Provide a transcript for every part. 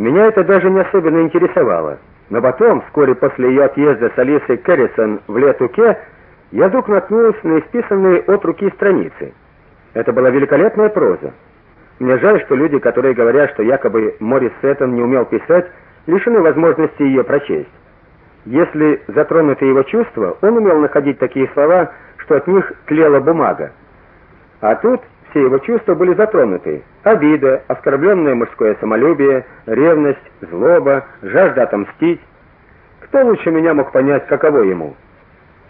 Меня это даже не особенно интересовало. Но потом, вскоре после ее отъезда с Алисой Кэррисон в Летуке, я вдруг наткнулся на исписанные от руки страницы. Это была великолепная проза. Мне жаль, что люди, которые говорят, что якобы Морис Сеттон не умел писать, лишены возможности ее прочесть. Если затронуты его чувства, он умел находить такие слова, что от них тлела бумага. А тут все его чувства были затронуты: обида, оскорбленное мужское самолюбие, ревность, злоба, жажда отомстить. Кто лучше меня мог понять, каково ему?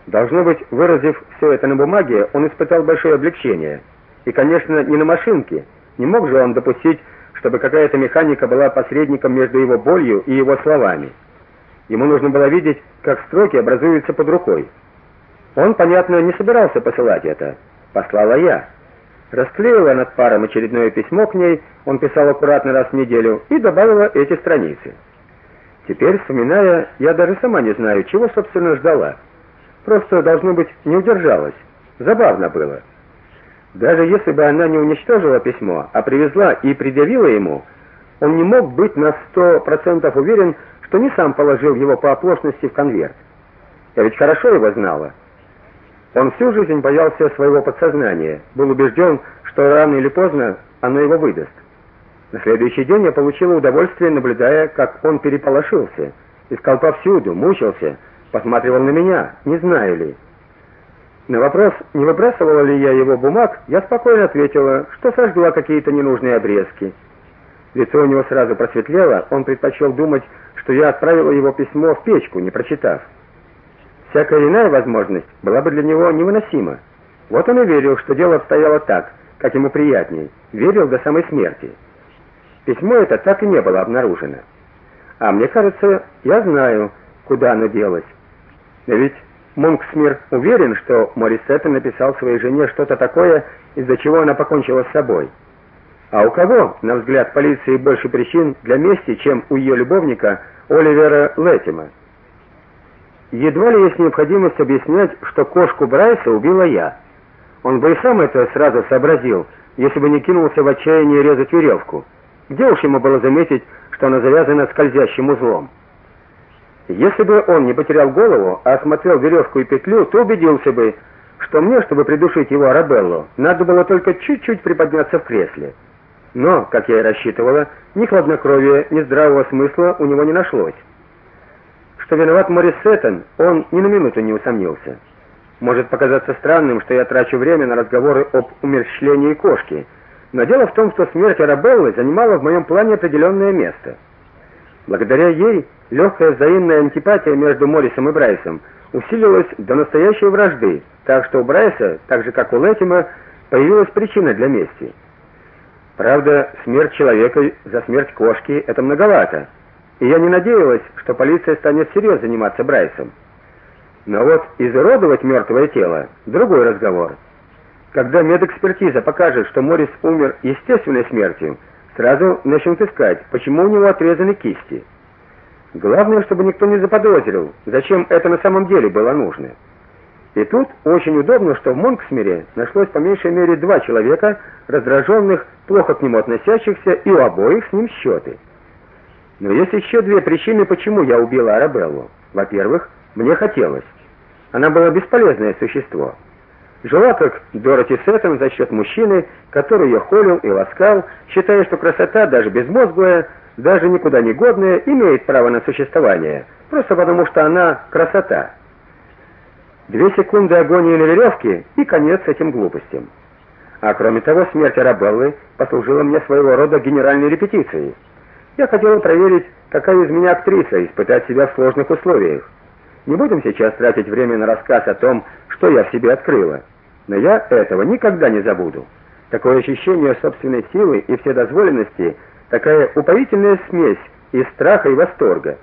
Должно быть, выразив все это на бумаге, он испытал большое облегчение. И, конечно, не на машинке. Не мог же он допустить, чтобы какая-то механика была посредником между его болью и его словами. Ему нужно было видеть, как строки образуются под рукой. Он, понятно, не собирался посылать это. Послала я. Расклеила над паром очередное письмо к ней, он писал аккуратно раз в неделю, и добавила эти страницы. Теперь, вспоминая, я даже сама не знаю, чего собственно ждала. Просто должно быть, не удержалась. Забавно было. Даже если бы она не уничтожила письмо, а привезла и предъявила ему, он не мог быть на сто процентов уверен, что не сам положил его по оплошности в конверт. Я ведь хорошо его знала. Он всю жизнь боялся своего подсознания, был убежден, что рано или поздно оно его выдаст. На следующий день я получила удовольствие, наблюдая, как он переполошился, искал повсюду, мучился, посматривал на меня, не знаю ли. На вопрос, не выбрасывала ли я его бумаг, я спокойно ответила, что сожгла какие-то ненужные обрезки. Лицо у него сразу просветлело, он предпочел думать, что я отправила его письмо в печку, не прочитав. Всякая иная возможность была бы для него невыносима. Вот он и верил, что дело обстояло так, как ему приятней, верил до самой смерти. Письмо это так и не было обнаружено. А мне кажется, я знаю, куда оно делось. Но ведь Монксмир уверен, что Морисетта написал своей жене что-то такое, из-за чего она покончила с собой. А у кого, на взгляд полиции, больше причин для мести, чем у ее любовника Оливера Леттима? Едва ли есть необходимость объяснять, что кошку Брайса убила я. Он бы и сам это сразу сообразил, если бы не кинулся в отчаянии резать веревку. Где уж ему было заметить, что она завязана скользящим узлом? Если бы он не потерял голову, а осмотрел веревку и петлю, то убедился бы, что мне, чтобы придушить его Арабеллу, надо было только чуть-чуть приподняться в кресле. Но, как я и рассчитывала, ни хладнокровия, ни здравого смысла у него не нашлось что виноват Морис Сеттон, он ни на минуту не усомнился. Может показаться странным, что я трачу время на разговоры об умерщвлении кошки, но дело в том, что смерть Арабеллы занимала в моем плане определенное место. Благодаря ей легкая взаимная антипатия между Морисом и Брайсом усилилась до настоящей вражды, так что у Брайса, так же как у Летима, появилась причина для мести. Правда, смерть человека за смерть кошки это многовато и я не надеялась, что полиция станет всерьез заниматься Брайсом. Но вот изуродовать мертвое тело другой разговор. Когда медэкспертиза покажет, что Морис умер естественной смертью, сразу начнут искать, почему у него отрезаны кисти. Главное, чтобы никто не заподозрил, зачем это на самом деле было нужно. И тут очень удобно, что в Монксмире нашлось по меньшей мере два человека, раздраженных, плохо к нему относящихся, и у обоих с ним счеты. Но есть еще две причины, почему я убила Арабеллу. Во-первых, мне хотелось. Она была бесполезное существо. Жила как Дороти Сеттон за счет мужчины, который ее холил и ласкал, считая, что красота, даже безмозглая, даже никуда не годная, имеет право на существование, просто потому что она красота. Две секунды агонии на веревке и конец этим глупостям. А кроме того, смерть Арабеллы послужила мне своего рода генеральной репетицией. Я хотел проверить, какая из меня актриса, испытать себя в сложных условиях. Не будем сейчас тратить время на рассказ о том, что я в себе открыла. Но я этого никогда не забуду. Такое ощущение собственной силы и вседозволенности, такая упоительная смесь из страха и восторга.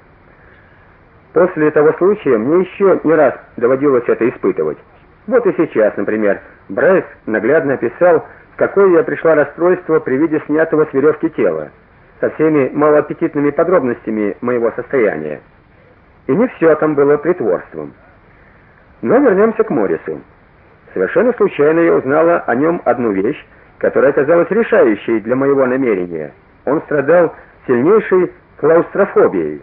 После того случая мне еще не раз доводилось это испытывать. Вот и сейчас, например, Брайс наглядно описал, какое я пришла расстройство при виде снятого с веревки тела со всеми малоаппетитными подробностями моего состояния. И не все там было притворством. Но вернемся к Морису. Совершенно случайно я узнала о нем одну вещь, которая оказалась решающей для моего намерения. Он страдал сильнейшей клаустрофобией.